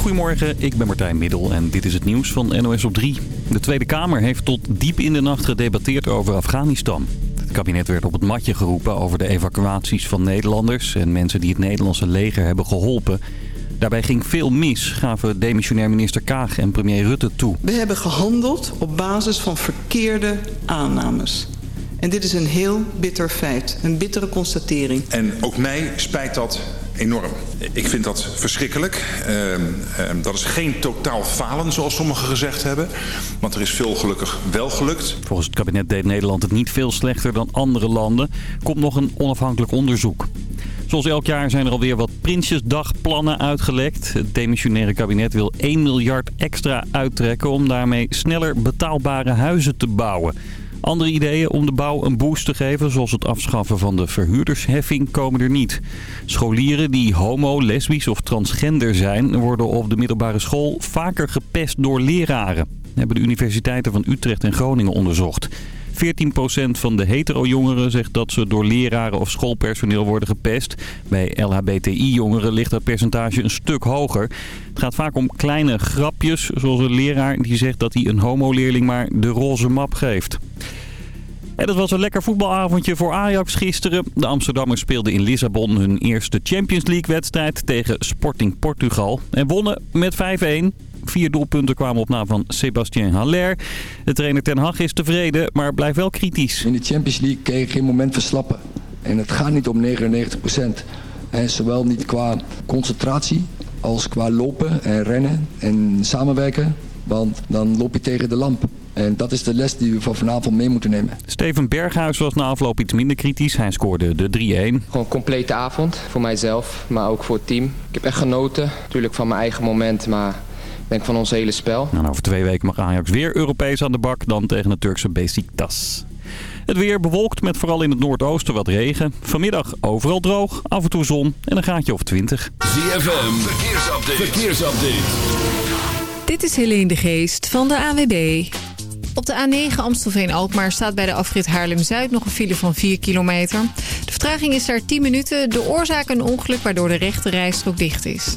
Goedemorgen, ik ben Martijn Middel en dit is het nieuws van NOS op 3. De Tweede Kamer heeft tot diep in de nacht gedebatteerd over Afghanistan. Het kabinet werd op het matje geroepen over de evacuaties van Nederlanders... en mensen die het Nederlandse leger hebben geholpen. Daarbij ging veel mis, gaven demissionair minister Kaag en premier Rutte toe. We hebben gehandeld op basis van verkeerde aannames. En dit is een heel bitter feit, een bittere constatering. En ook mij spijt dat enorm. Ik vind dat verschrikkelijk. Uh, uh, dat is geen totaal falen, zoals sommigen gezegd hebben. Want er is veel gelukkig wel gelukt. Volgens het kabinet deed Nederland het niet veel slechter dan andere landen. Komt nog een onafhankelijk onderzoek. Zoals elk jaar zijn er alweer wat Prinsjesdagplannen uitgelekt. Het demissionaire kabinet wil 1 miljard extra uittrekken om daarmee sneller betaalbare huizen te bouwen. Andere ideeën om de bouw een boost te geven, zoals het afschaffen van de verhuurdersheffing, komen er niet. Scholieren die homo, lesbisch of transgender zijn, worden op de middelbare school vaker gepest door leraren. Hebben de universiteiten van Utrecht en Groningen onderzocht. 14% van de hetero-jongeren zegt dat ze door leraren of schoolpersoneel worden gepest. Bij LHBTI-jongeren ligt dat percentage een stuk hoger. Het gaat vaak om kleine grapjes, zoals een leraar die zegt dat hij een homoleerling maar de roze map geeft. En dat was een lekker voetbalavondje voor Ajax gisteren. De Amsterdammers speelden in Lissabon hun eerste Champions League wedstrijd tegen Sporting Portugal. En wonnen met 5-1. Vier doelpunten kwamen op naam van Sebastien Haller. De trainer Ten Hag is tevreden, maar blijft wel kritisch. In de Champions League kun je geen moment verslappen. En het gaat niet om 99 procent. En zowel niet qua concentratie als qua lopen en rennen en samenwerken. Want dan loop je tegen de lamp. En dat is de les die we van vanavond mee moeten nemen. Steven Berghuis was na afloop iets minder kritisch. Hij scoorde de 3-1. Gewoon een complete avond voor mijzelf, maar ook voor het team. Ik heb echt genoten. Natuurlijk van mijn eigen moment, maar denk van ons hele spel. En over twee weken mag Ajax weer Europees aan de bak. Dan tegen het Turkse Besiktas. Het weer bewolkt met vooral in het noordoosten wat regen. Vanmiddag overal droog, af en toe zon en een gaatje of 20. ZFM, verkeersupdate. verkeersupdate. Dit is Helene de Geest van de AWB. Op de A9 Amstelveen-Alkmaar staat bij de afrit Haarlem-Zuid nog een file van 4 kilometer. De vertraging is daar 10 minuten. De oorzaak een ongeluk waardoor de rechte rijstrook dicht is.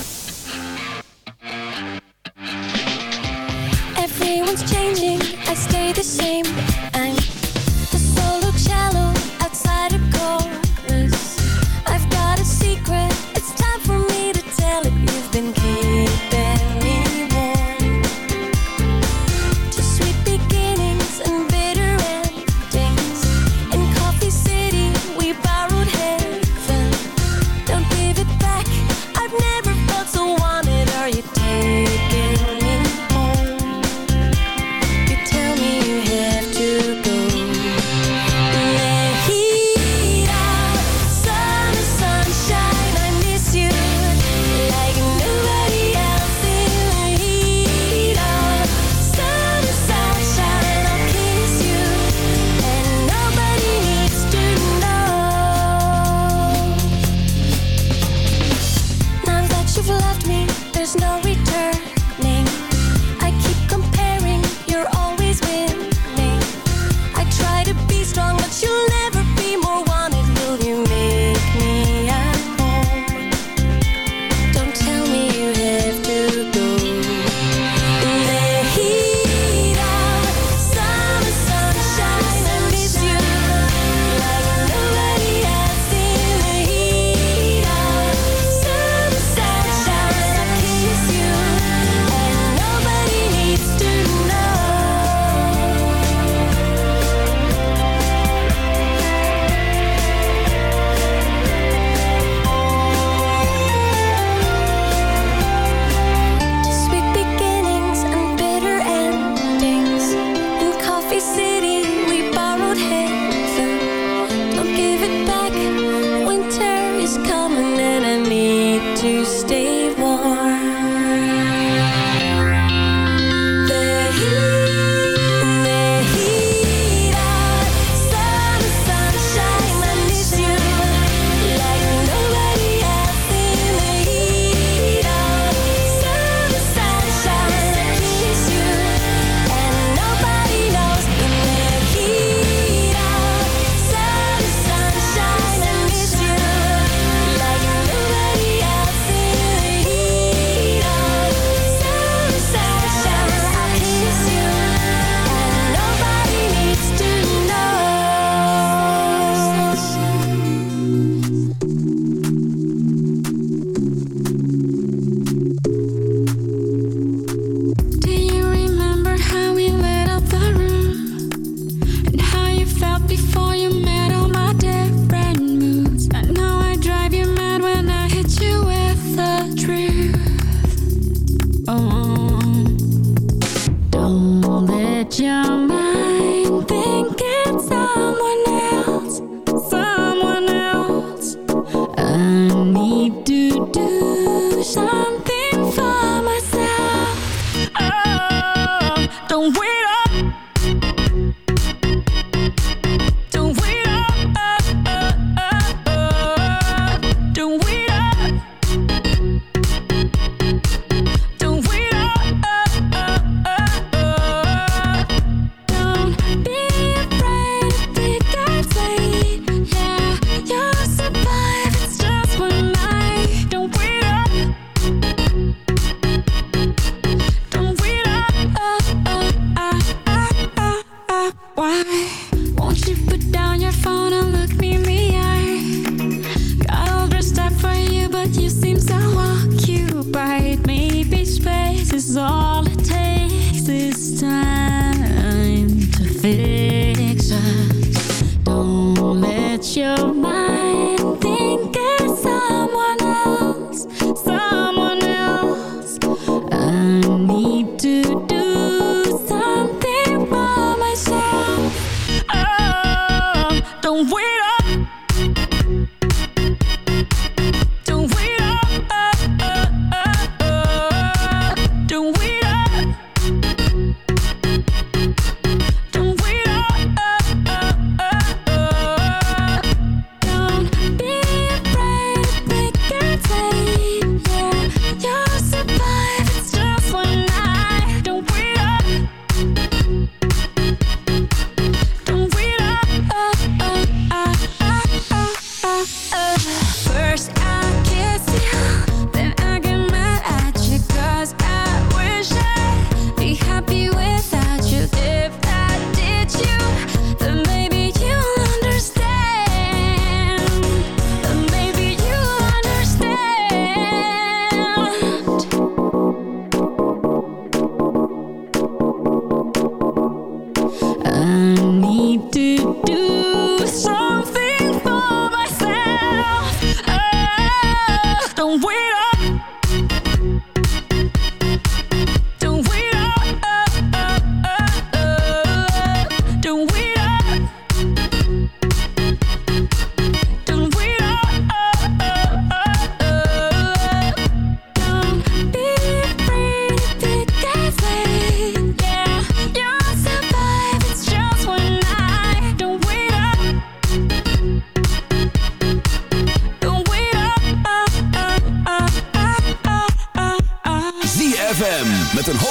Everyone's changing, I stay the same. to stay.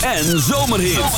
en zomerhit.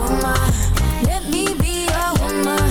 woman. Let me be your woman.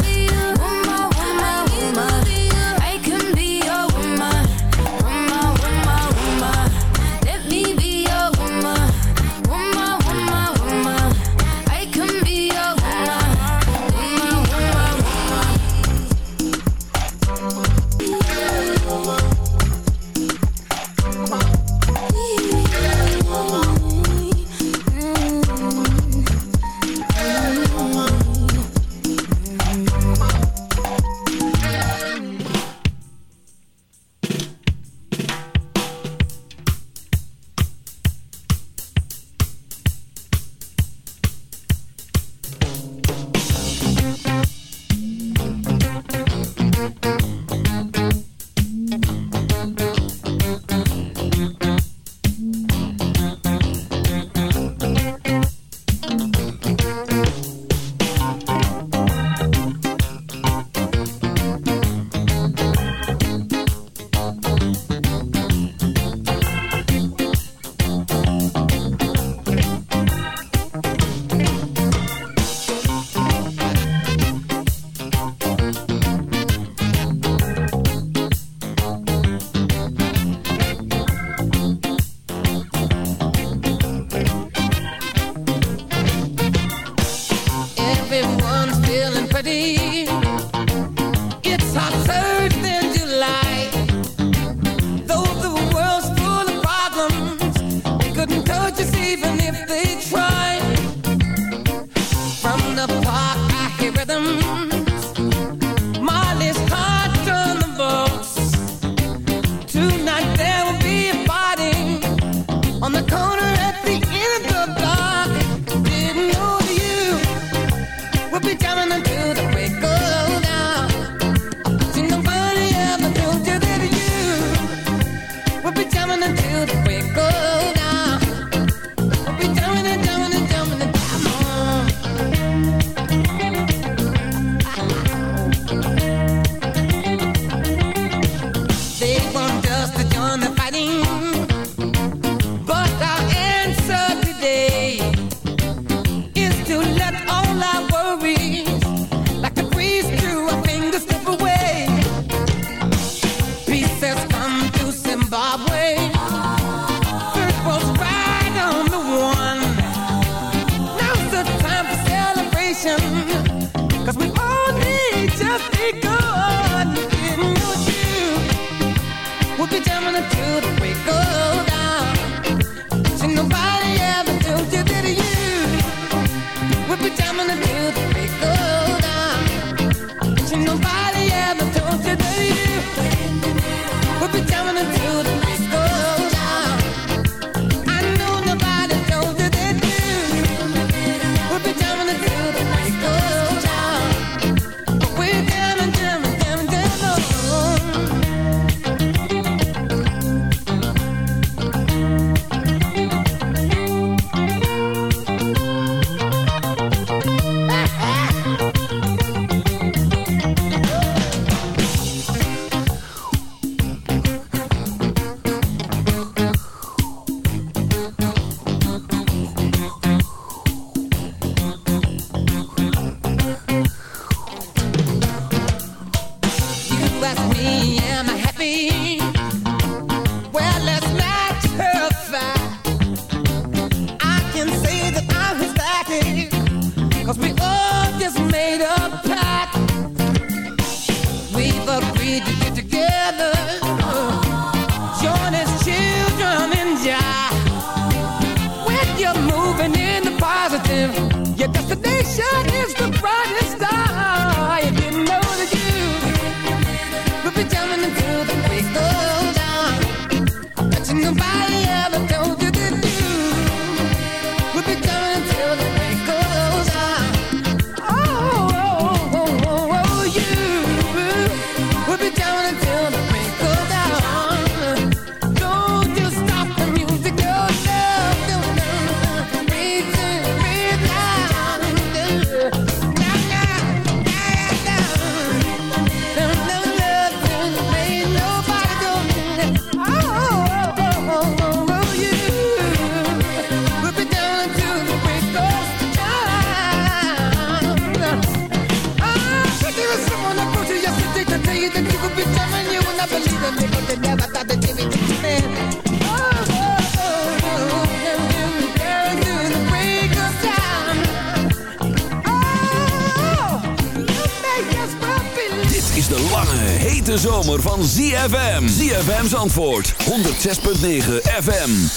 FM.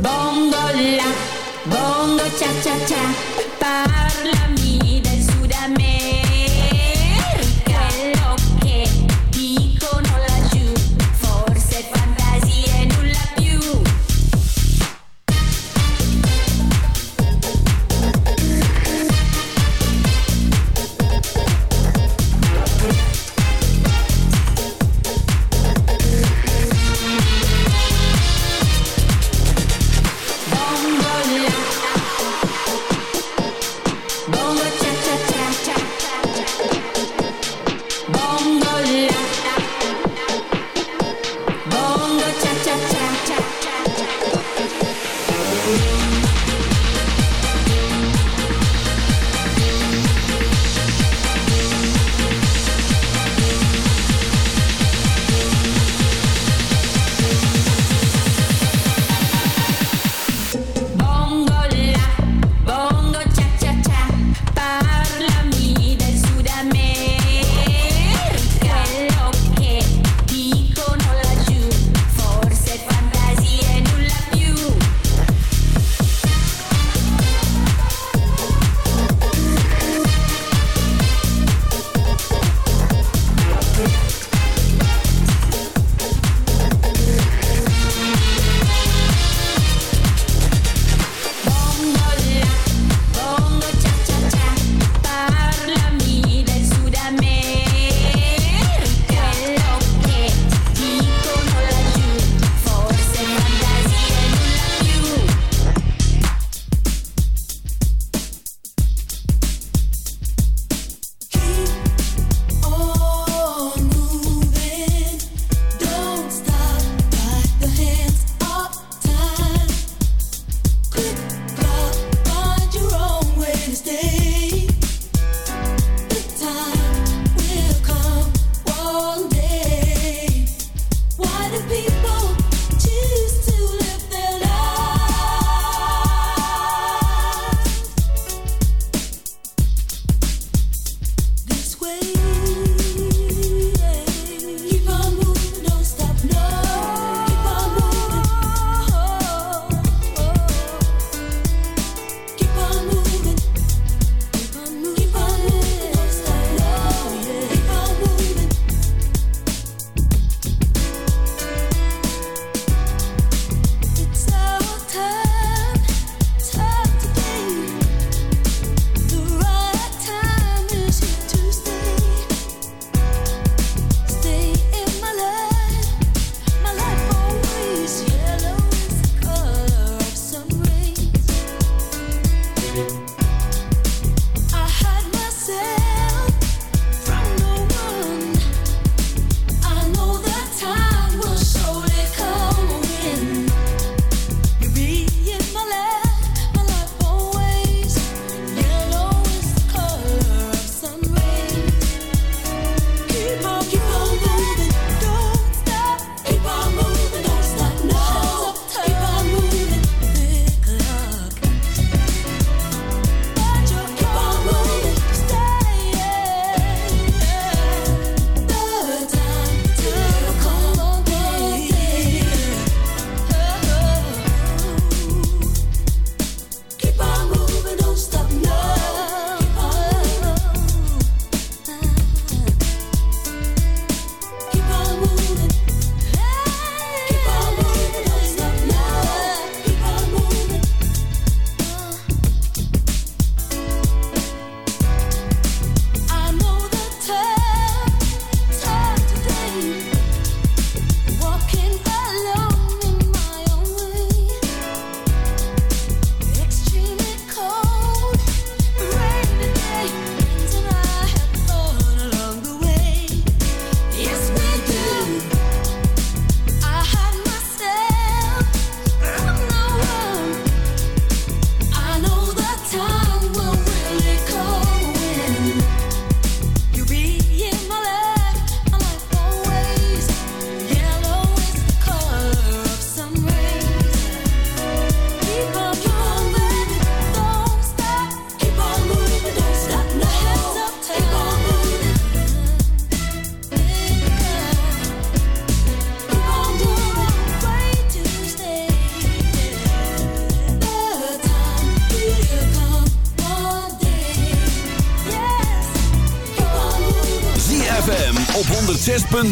Bongo la, bongo cha cha cha,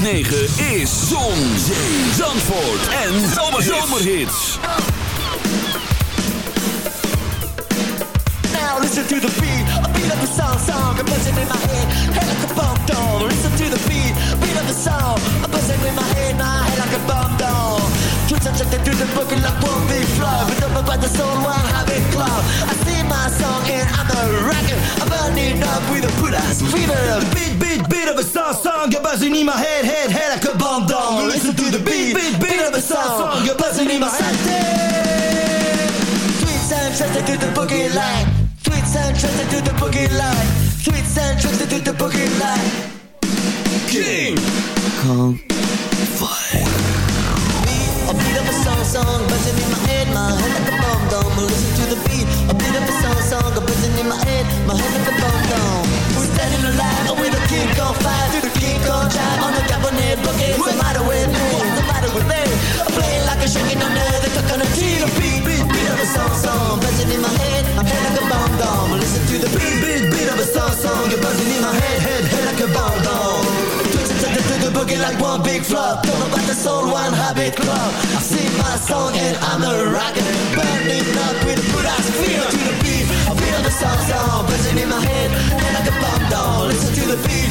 106.9 buzzing in my head, head, head like a bomb doll. Listen to the beat, beat, beat of a song, song, a buzzing in my head. Sweet sound, trusted to the boogie line. Sweet sound, trusted to the boogie line. Sweet sound, trusted to the boogie line. King Kong Fire. A beat of a song, song, buzzing in my head, my head like a bomb dome. Listen to the beat, a beat of a song, song, buzzing in my head, my head like a bomb dome. We're standing alive fire, through the king on drive on the cabinet boogie. What's the matter with me? What's the matter with me? I'm playing like a shaking under the coconut tree. The beat, beat, beat of a song, song, buzzing in my head, my head like a bomb dome. Listen to the beat, beat, beat of a song, song, you're buzzing in my head, head, head like a bomb. Twitching to the, boogie like one big flop. Don't know about the soul, one habit club. I sing my song and I'm a rocker, burning up with a ass feel to the beat. Beat of a song, song, buzzing in my head, head like a bomb dome. Listen to the beat,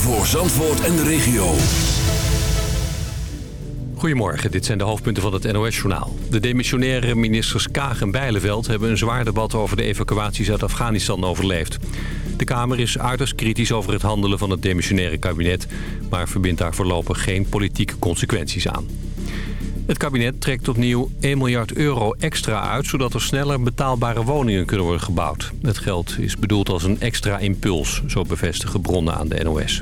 Voor Zandvoort en de regio. Goedemorgen, dit zijn de hoofdpunten van het NOS-journaal. De demissionaire ministers Kaag en Bijleveld hebben een zwaar debat over de evacuaties uit Afghanistan overleefd. De Kamer is uiterst kritisch over het handelen van het demissionaire kabinet, maar verbindt daar voorlopig geen politieke consequenties aan. Het kabinet trekt opnieuw 1 miljard euro extra uit... zodat er sneller betaalbare woningen kunnen worden gebouwd. Het geld is bedoeld als een extra impuls, zo bevestigen bronnen aan de NOS.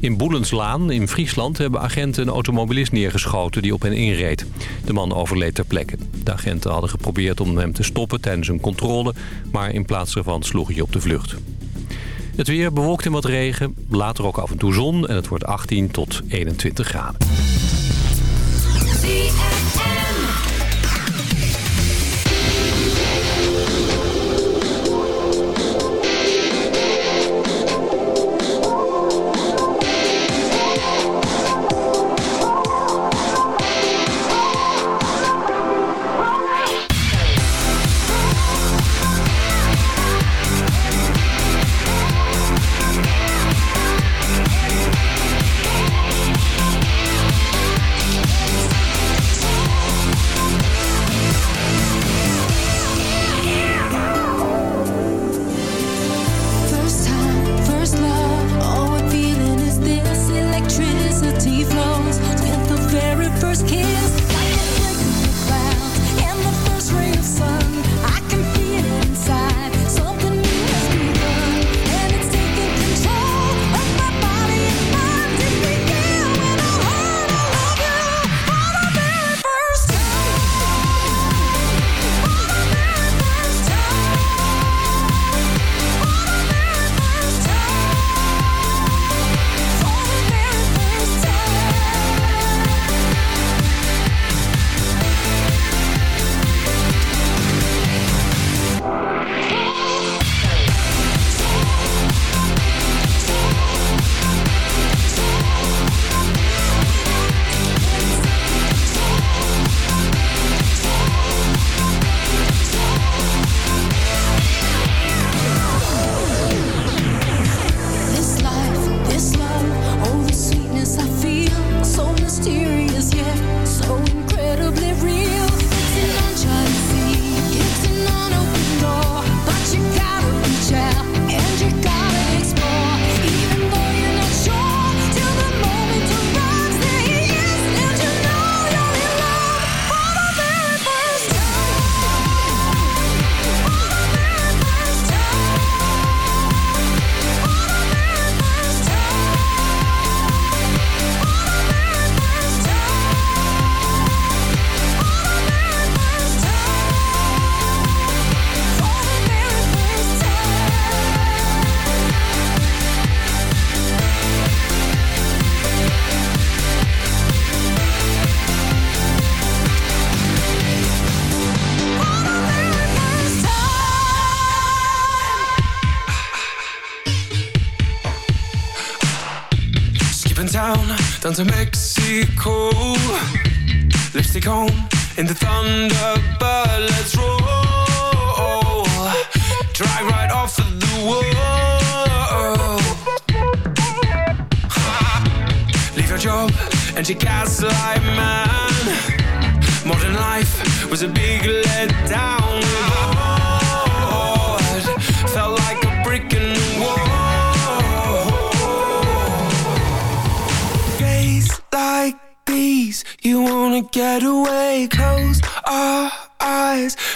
In Boelenslaan in Friesland hebben agenten een automobilist neergeschoten die op hen inreed. De man overleed ter plekke. De agenten hadden geprobeerd om hem te stoppen tijdens een controle... maar in plaats daarvan sloeg hij op de vlucht. Het weer bewolkt in wat regen, later ook af en toe zon... en het wordt 18 tot 21 graden. ZFM.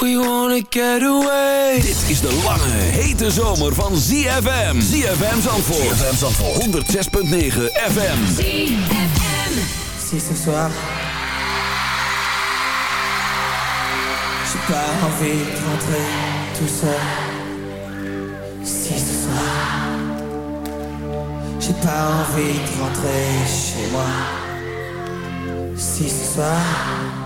we wanna get away. Dit is de lange, hete zomer van ZFM. ZFM Zandvoort. ZFM Zandvoort. 106.9 FM. Si ce soir J'ai pas envie de rentrer tout seul Si ce soir J'ai pas envie de rentrer chez moi Si ce soir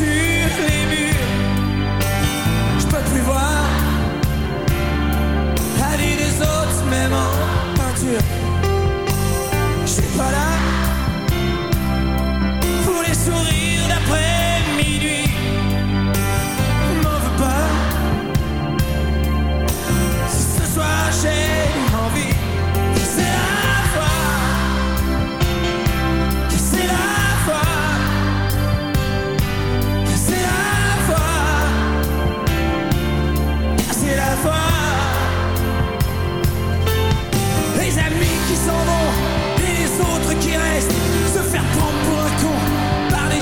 see me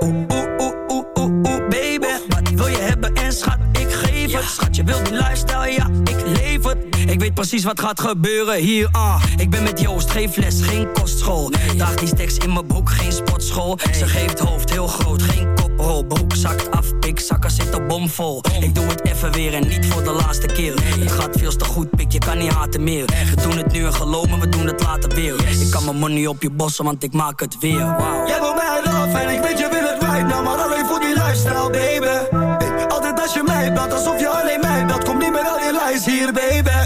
oeh, oeh, oeh, oeh, baby. Wat wil je hebben en schat, ik geef het. Schat, je wilt die lifestyle, ja, ik leef het. Ik weet precies wat gaat gebeuren hier, ah. Ik ben met Joost, geen fles, geen kostschool. Nee. Daag die steks in mijn broek, geen sportschool. Ze geeft hoofd heel groot, geen koprol. Broek zakt af, ik zakken zitten bomvol. Ik doe het even weer en niet voor de laatste keer. Nee. Het gaat veel te goed, pik, je kan niet haten meer. Echt. We doen het nu en geloof we doen het later weer. Ik kan mijn money op je bossen, want ik maak het weer. Wow. Jij wil mij love en ik weet je weer nou, maar alleen voor die lifestyle, baby. Altijd als je mij belt, alsof je alleen mij belt. Kom niet meer al je lijst hier, baby.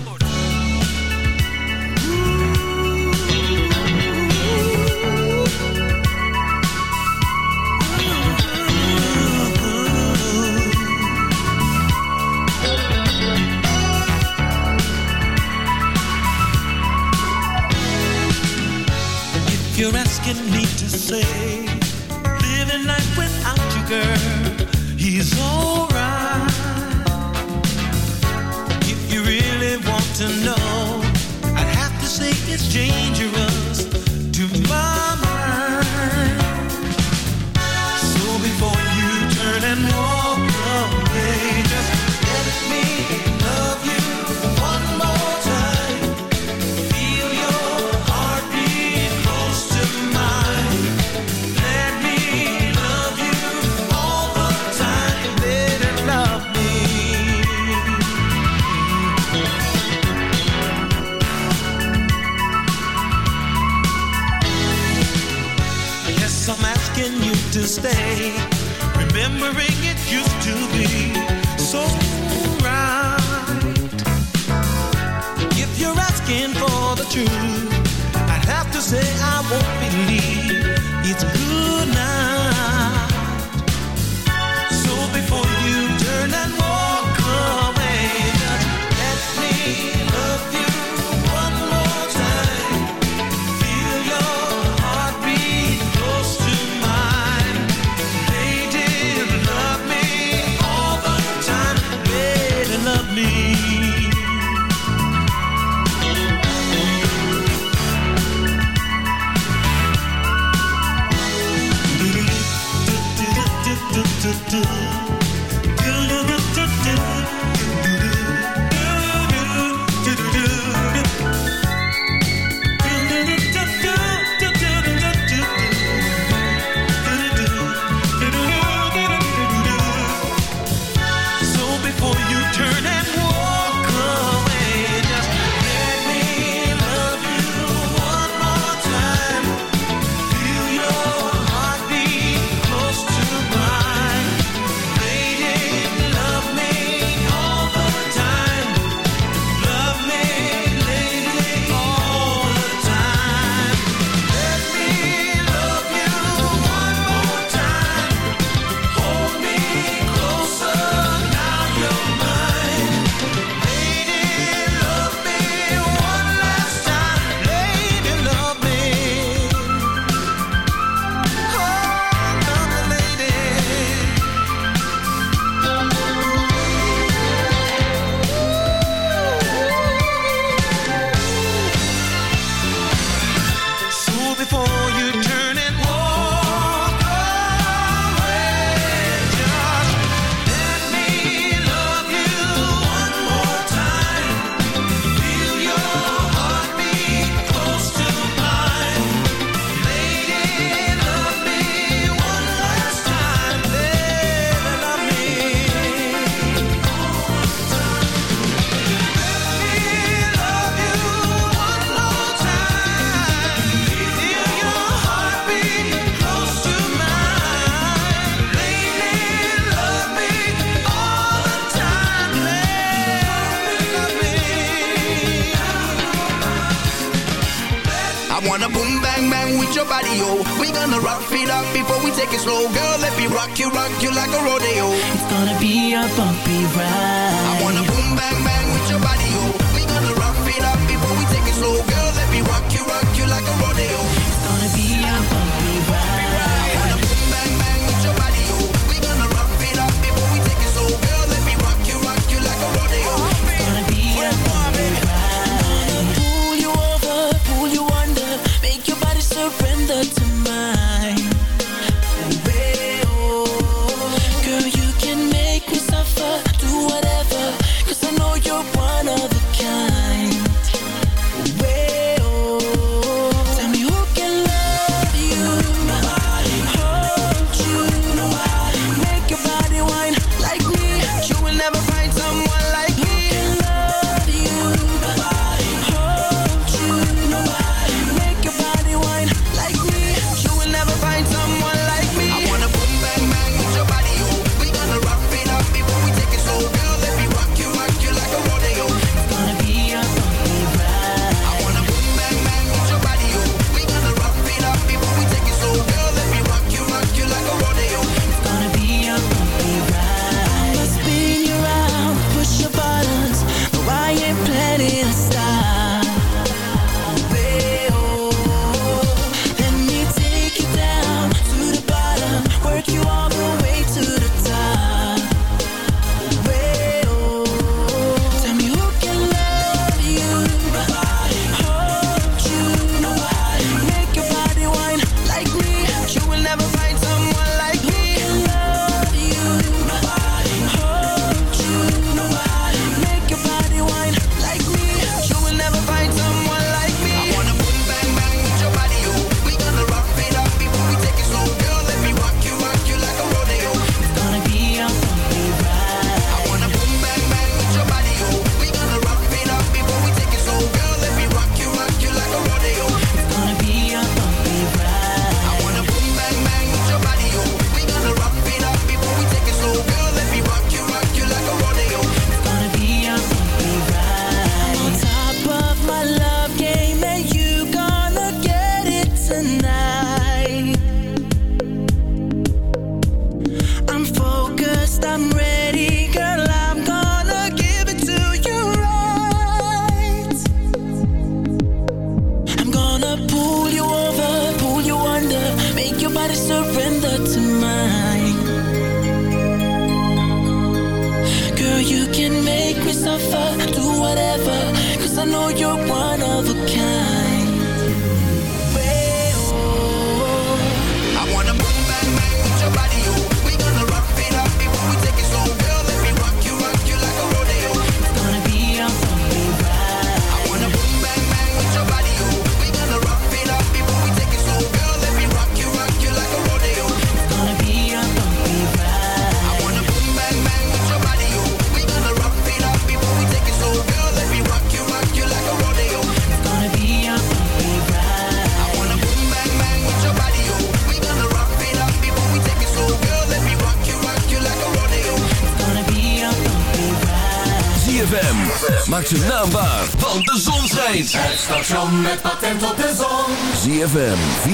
slow, girl. Let me rock you, rock you like a rodeo. It's gonna be a bumpy ride. I wanna boom bang bang with your body, yo. We gonna rock it up before we take it slow, girl. Let me rock you, rock you like a rodeo. It's gonna be a bumpy ride. I wanna boom bang bang with your body, yo. We gonna rock it up before we take it slow, girl. Let me rock you, rock you like a rodeo. It's gonna be a bumpy ride. Pull you over, pull you under, make your body surrender to me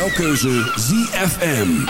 Jouw keuze ZFM.